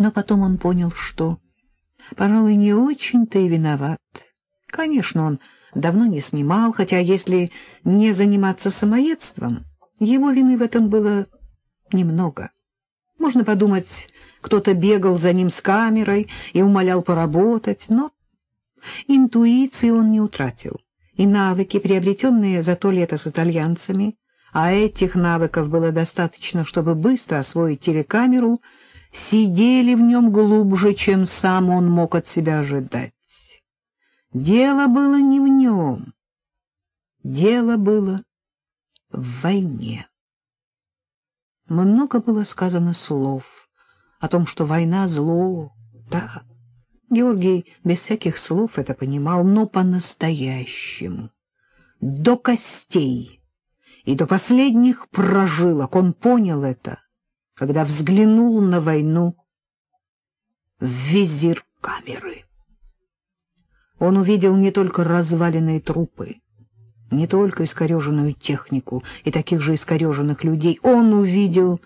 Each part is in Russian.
Но потом он понял, что, пожалуй, не очень-то и виноват. Конечно, он давно не снимал, хотя если не заниматься самоедством, его вины в этом было немного. Можно подумать, кто-то бегал за ним с камерой и умолял поработать, но интуиции он не утратил, и навыки, приобретенные за то лето с итальянцами, а этих навыков было достаточно, чтобы быстро освоить телекамеру, сидели в нем глубже, чем сам он мог от себя ожидать. Дело было не в нем. Дело было в войне. Много было сказано слов о том, что война — зло. Да, Георгий без всяких слов это понимал, но по-настоящему, до костей и до последних прожилок он понял это, когда взглянул на войну в визир камеры. Он увидел не только разваленные трупы, не только искореженную технику и таких же искореженных людей. Он увидел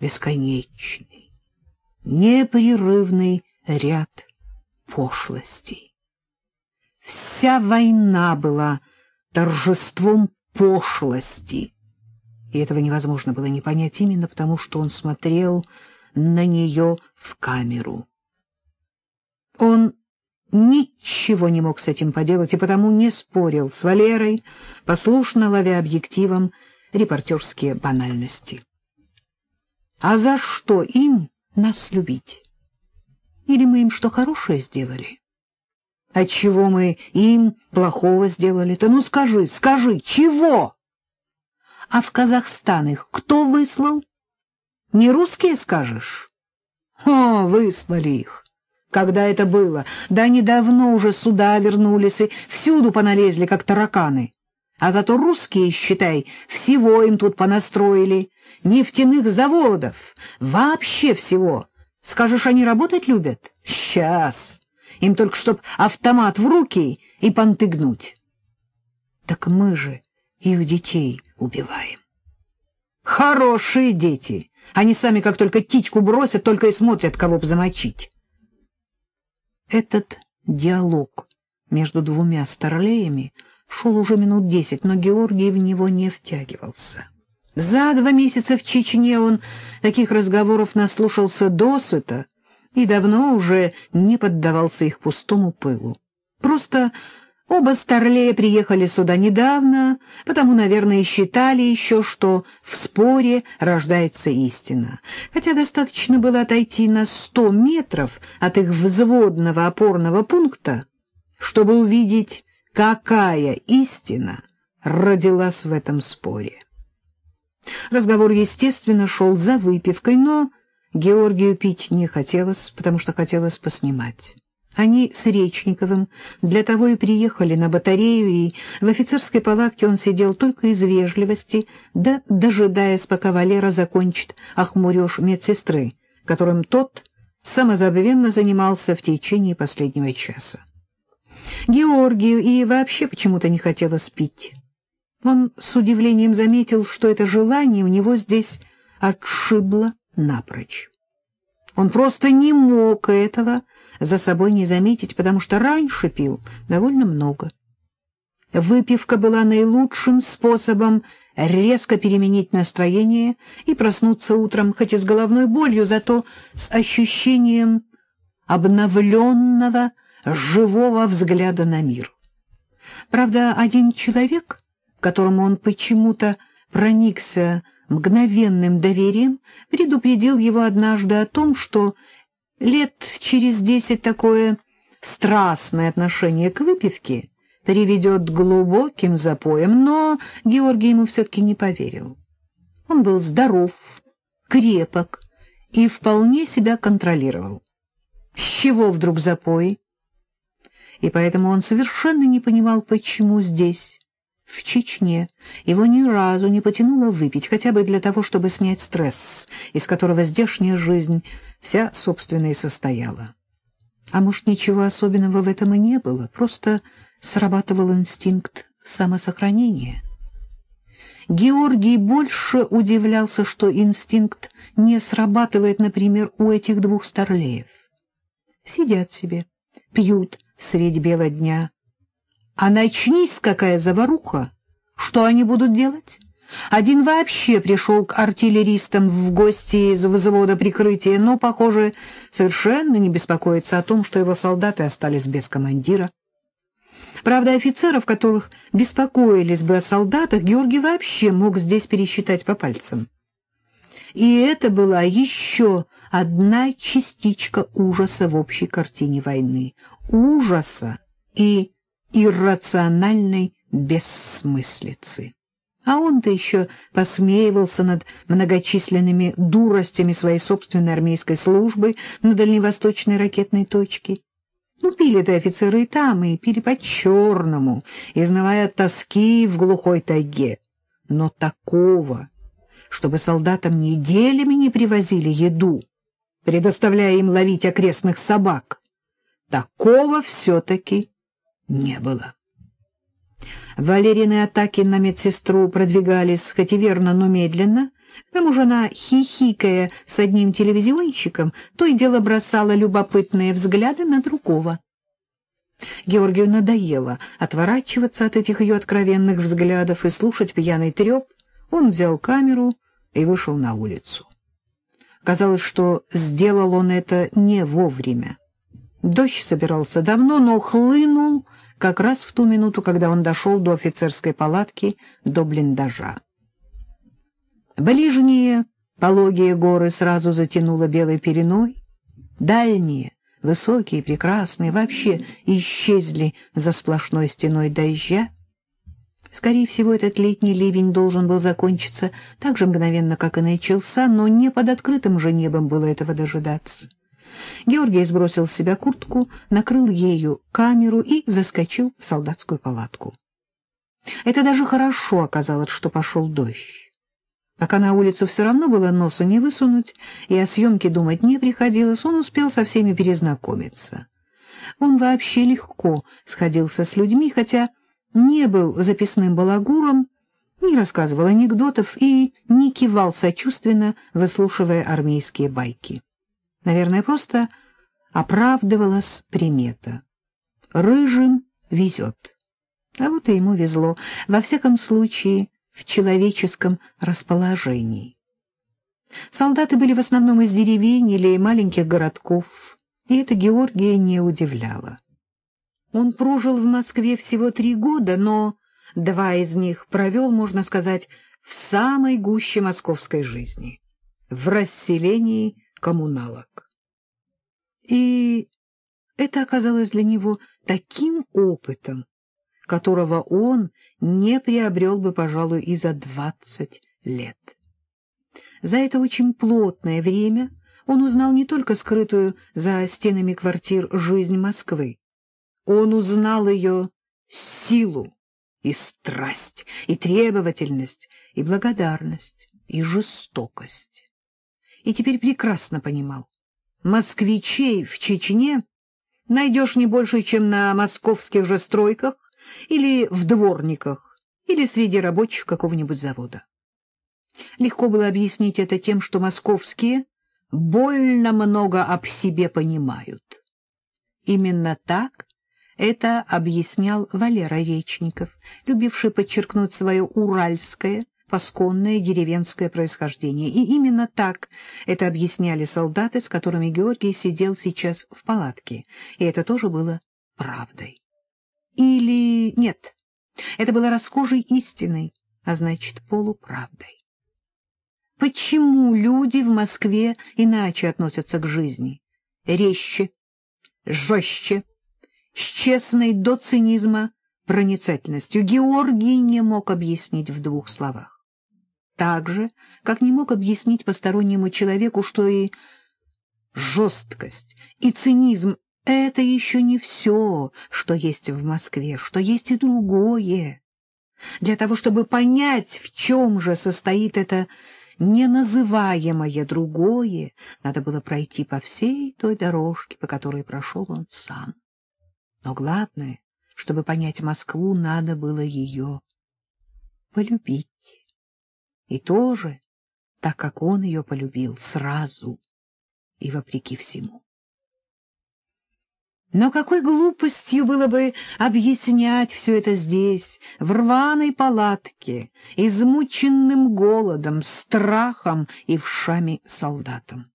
бесконечный, непрерывный ряд пошлостей. Вся война была торжеством пошлости, и этого невозможно было не понять именно потому, что он смотрел на нее в камеру. Он ничего не мог с этим поделать и потому не спорил с Валерой, послушно ловя объективом репортерские банальности. А за что им нас любить? Или мы им что хорошее сделали? Отчего мы им плохого сделали-то? Ну скажи, скажи, чего? А в Казахстан их кто выслал? Не русские, скажешь? О, выслали их. Когда это было? Да они давно уже сюда вернулись и всюду поналезли, как тараканы. А зато русские, считай, всего им тут понастроили. Нефтяных заводов, вообще всего. Скажешь, они работать любят? Сейчас. Им только чтоб автомат в руки и понты гнуть. Так мы же их детей убиваем. Хорошие дети. Они сами, как только птичку бросят, только и смотрят, кого бы замочить. Этот диалог между двумя старлеями шел уже минут десять, но Георгий в него не втягивался. За два месяца в Чечне он таких разговоров наслушался досыта и давно уже не поддавался их пустому пылу. Просто оба старлея приехали сюда недавно, потому, наверное, считали еще, что в споре рождается истина. Хотя достаточно было отойти на сто метров от их взводного опорного пункта, чтобы увидеть, какая истина родилась в этом споре. Разговор, естественно, шел за выпивкой, но Георгию пить не хотелось, потому что хотелось поснимать. Они с Речниковым для того и приехали на батарею, и в офицерской палатке он сидел только из вежливости, да дожидаясь, пока Валера закончит охмурёж медсестры, которым тот самозабвенно занимался в течение последнего часа. Георгию и вообще почему-то не хотелось пить. Он с удивлением заметил, что это желание у него здесь отшибло напрочь. Он просто не мог этого за собой не заметить, потому что раньше пил довольно много. Выпивка была наилучшим способом резко переменить настроение и проснуться утром, хоть и с головной болью, зато с ощущением обновленного, живого взгляда на мир. Правда, один человек которому он почему-то проникся мгновенным доверием, предупредил его однажды о том, что лет через десять такое страстное отношение к выпивке приведет к глубоким запоям, но Георгий ему все-таки не поверил. Он был здоров, крепок и вполне себя контролировал. С чего вдруг запои? И поэтому он совершенно не понимал, почему здесь, в Чечне его ни разу не потянуло выпить, хотя бы для того, чтобы снять стресс, из которого здешняя жизнь вся собственная состояла. А может, ничего особенного в этом и не было, просто срабатывал инстинкт самосохранения. Георгий больше удивлялся, что инстинкт не срабатывает, например, у этих двух старлеев. Сидят себе, пьют средь бела дня. А начнись какая заваруха, что они будут делать? Один вообще пришел к артиллеристам в гости из взвода прикрытия, но, похоже, совершенно не беспокоится о том, что его солдаты остались без командира. Правда, офицеров, которых беспокоились бы о солдатах, Георгий вообще мог здесь пересчитать по пальцам. И это была еще одна частичка ужаса в общей картине войны. Ужаса и иррациональной бессмыслицы. А он-то еще посмеивался над многочисленными дуростями своей собственной армейской службы на дальневосточной ракетной точке. Ну, пили-то офицеры и там, и пили по-черному, изнывая тоски в глухой тайге. Но такого, чтобы солдатам неделями не привозили еду, предоставляя им ловить окрестных собак, такого все-таки не было. Валерины атаки на медсестру продвигались, хоть и верно, но медленно. К тому же она, хихикая с одним телевизионщиком, то и дело бросала любопытные взгляды на другого. Георгию надоело отворачиваться от этих ее откровенных взглядов и слушать пьяный треп. Он взял камеру и вышел на улицу. Казалось, что сделал он это не вовремя. Дождь собирался давно, но хлынул как раз в ту минуту, когда он дошел до офицерской палатки, до блиндажа. Ближние пологие горы сразу затянуло белой пеленой, дальние, высокие, прекрасные, вообще исчезли за сплошной стеной дождя. Скорее всего, этот летний ливень должен был закончиться так же мгновенно, как и начался, но не под открытым же небом было этого дожидаться. Георгий сбросил с себя куртку, накрыл ею камеру и заскочил в солдатскую палатку. Это даже хорошо оказалось, что пошел дождь. Пока на улицу все равно было носа не высунуть, и о съемке думать не приходилось, он успел со всеми перезнакомиться. Он вообще легко сходился с людьми, хотя не был записным балагуром, не рассказывал анекдотов и не кивал сочувственно, выслушивая армейские байки. Наверное, просто оправдывалась примета. Рыжим везет. А вот и ему везло, во всяком случае, в человеческом расположении. Солдаты были в основном из деревень или маленьких городков, и это Георгия не удивляло. Он прожил в Москве всего три года, но два из них провел, можно сказать, в самой гуще московской жизни, в расселении коммуналок. И это оказалось для него таким опытом, которого он не приобрел бы, пожалуй, и за двадцать лет. За это очень плотное время он узнал не только скрытую за стенами квартир жизнь Москвы, он узнал ее силу и страсть, и требовательность, и благодарность, и жестокость и теперь прекрасно понимал. Москвичей в Чечне найдешь не больше, чем на московских же стройках или в дворниках, или среди рабочих какого-нибудь завода. Легко было объяснить это тем, что московские больно много об себе понимают. Именно так это объяснял Валера Речников, любивший подчеркнуть свое уральское, посконное деревенское происхождение. И именно так это объясняли солдаты, с которыми Георгий сидел сейчас в палатке. И это тоже было правдой. Или нет, это было расхожей истиной, а значит, полуправдой. Почему люди в Москве иначе относятся к жизни? Резче, жестче, с честной до цинизма проницательностью Георгий не мог объяснить в двух словах так же, как не мог объяснить постороннему человеку, что и жесткость, и цинизм — это еще не все, что есть в Москве, что есть и другое. Для того, чтобы понять, в чем же состоит это неназываемое другое, надо было пройти по всей той дорожке, по которой прошел он сам. Но главное, чтобы понять Москву, надо было ее полюбить. И тоже, так как он ее полюбил сразу и вопреки всему. Но какой глупостью было бы объяснять все это здесь, в рваной палатке, измученным голодом, страхом и вшами солдатам.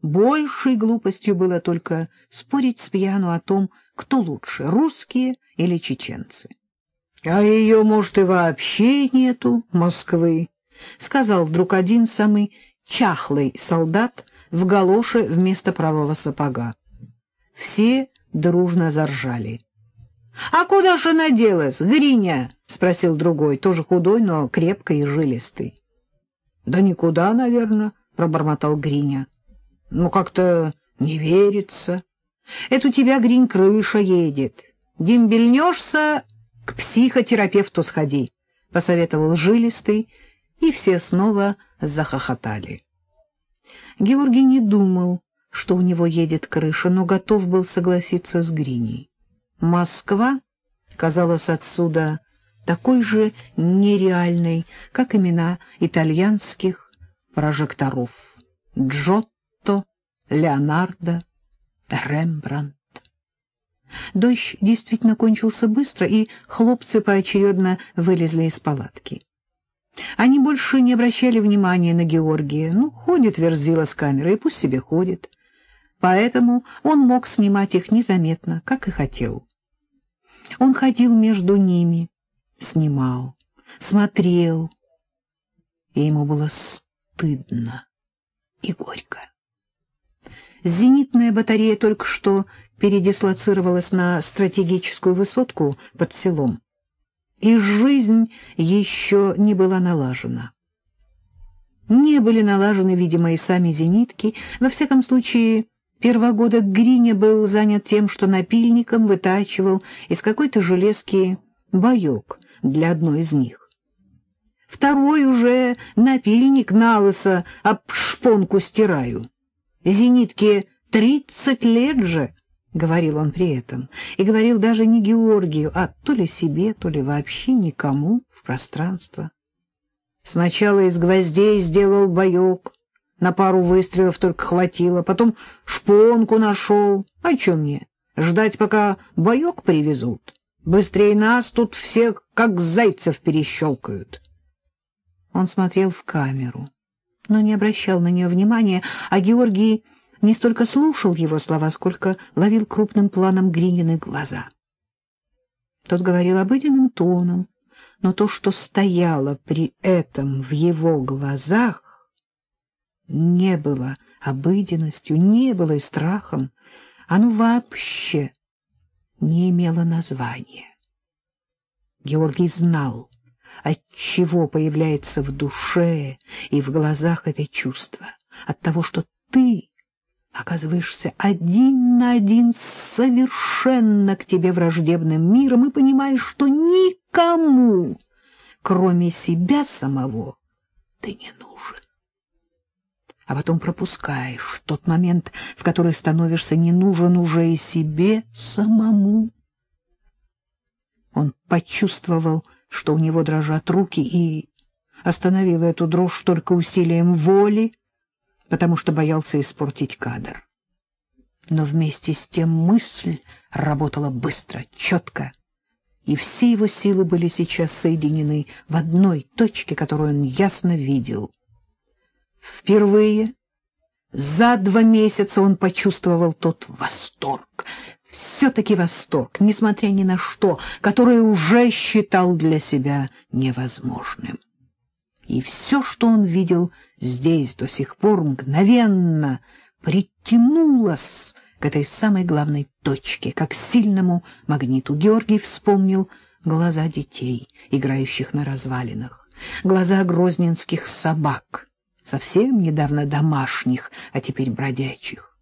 Большей глупостью было только спорить с пьяну о том, кто лучше, русские или чеченцы. — А ее, может, и вообще нету, Москвы, — сказал вдруг один самый чахлый солдат в галоше вместо правого сапога. Все дружно заржали. — А куда же она делась, Гриня? — спросил другой, тоже худой, но крепкий и жилистый. — Да никуда, наверное, — пробормотал Гриня. — Ну, как-то не верится. Это у тебя, Гринь, крыша едет. Дембельнешься, к психотерапевту сходи, — посоветовал жилистый, и все снова захохотали. Георгий не думал, что у него едет крыша, но готов был согласиться с Гриней. Москва казалась отсюда такой же нереальной, как имена итальянских прожекторов Джотто, Леонардо, Рембрандт. Дождь действительно кончился быстро, и хлопцы поочередно вылезли из палатки. Они больше не обращали внимания на Георгия. Ну, ходит Верзила с камерой, пусть себе ходит поэтому он мог снимать их незаметно, как и хотел. Он ходил между ними, снимал, смотрел, и ему было стыдно и горько. Зенитная батарея только что передислоцировалась на стратегическую высотку под селом, и жизнь еще не была налажена. Не были налажены, видимо, и сами зенитки, во всяком случае, Первого года Гриня был занят тем, что напильником вытачивал из какой-то железки боек для одной из них. Второй уже напильник налысо об шпонку стираю. Зенитке тридцать лет же, — говорил он при этом, и говорил даже не Георгию, а то ли себе, то ли вообще никому в пространство. Сначала из гвоздей сделал боек, на пару выстрелов только хватило, потом шпонку нашел. А что мне, ждать, пока боек привезут? Быстрее нас тут всех, как зайцев, перещелкают. Он смотрел в камеру, но не обращал на нее внимания, а Георгий не столько слушал его слова, сколько ловил крупным планом Гринины глаза. Тот говорил обыденным тоном, но то, что стояло при этом в его глазах, не было обыденностью, не было и страхом. Оно вообще не имело названия. Георгий знал, от чего появляется в душе и в глазах это чувство, от того, что ты оказываешься один на один с совершенно к тебе враждебным миром и понимаешь, что никому, кроме себя самого, ты не нужен а потом пропускаешь тот момент, в который становишься не нужен уже и себе самому. Он почувствовал, что у него дрожат руки, и остановил эту дрожь только усилием воли, потому что боялся испортить кадр. Но вместе с тем мысль работала быстро, четко, и все его силы были сейчас соединены в одной точке, которую он ясно видел — Впервые за два месяца он почувствовал тот восторг, все-таки восторг, несмотря ни на что, который уже считал для себя невозможным. И все, что он видел здесь до сих пор, мгновенно притянулось к этой самой главной точке, как сильному магниту. Георгий вспомнил глаза детей, играющих на развалинах, глаза грозненских собак — совсем недавно домашних, а теперь бродячих.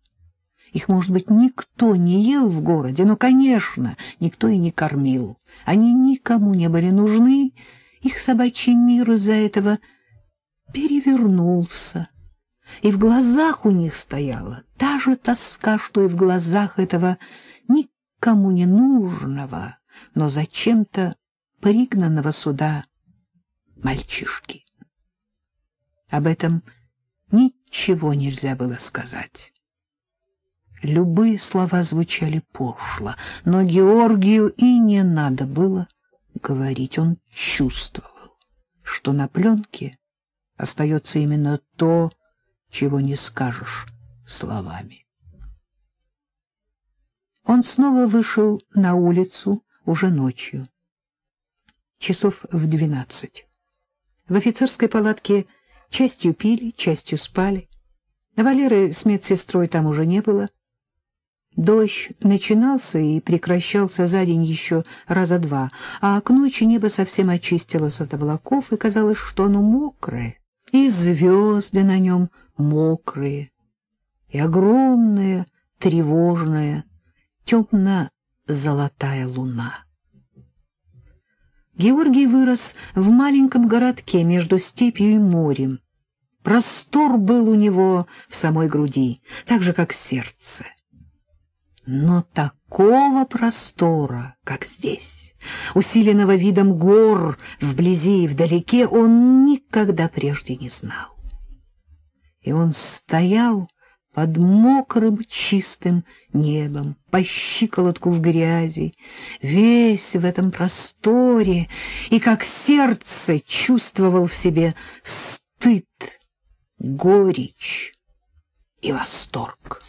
Их, может быть, никто не ел в городе, но, конечно, никто и не кормил. Они никому не были нужны, их собачий мир из-за этого перевернулся. И в глазах у них стояла та же тоска, что и в глазах этого никому не нужного, но зачем-то пригнанного сюда мальчишки. Об этом ничего нельзя было сказать. Любые слова звучали пошло, но Георгию и не надо было говорить. Он чувствовал, что на пленке остается именно то, чего не скажешь словами. Он снова вышел на улицу уже ночью, часов в двенадцать. В офицерской палатке частью пили, частью спали. Валеры с медсестрой там уже не было. Дождь начинался и прекращался за день еще раза два, а к ночи небо совсем очистилось от облаков, и казалось, что оно мокрое, и звезды на нем мокрые, и огромная, тревожная, темно-золотая луна. Георгий вырос в маленьком городке между степью и морем. Простор был у него в самой груди, так же, как сердце. Но такого простора, как здесь, усиленного видом гор вблизи и вдалеке, он никогда прежде не знал. И он стоял под мокрым чистым небом, по щиколотку в грязи, весь в этом просторе, и как сердце чувствовал в себе стыд, горечь и восторг.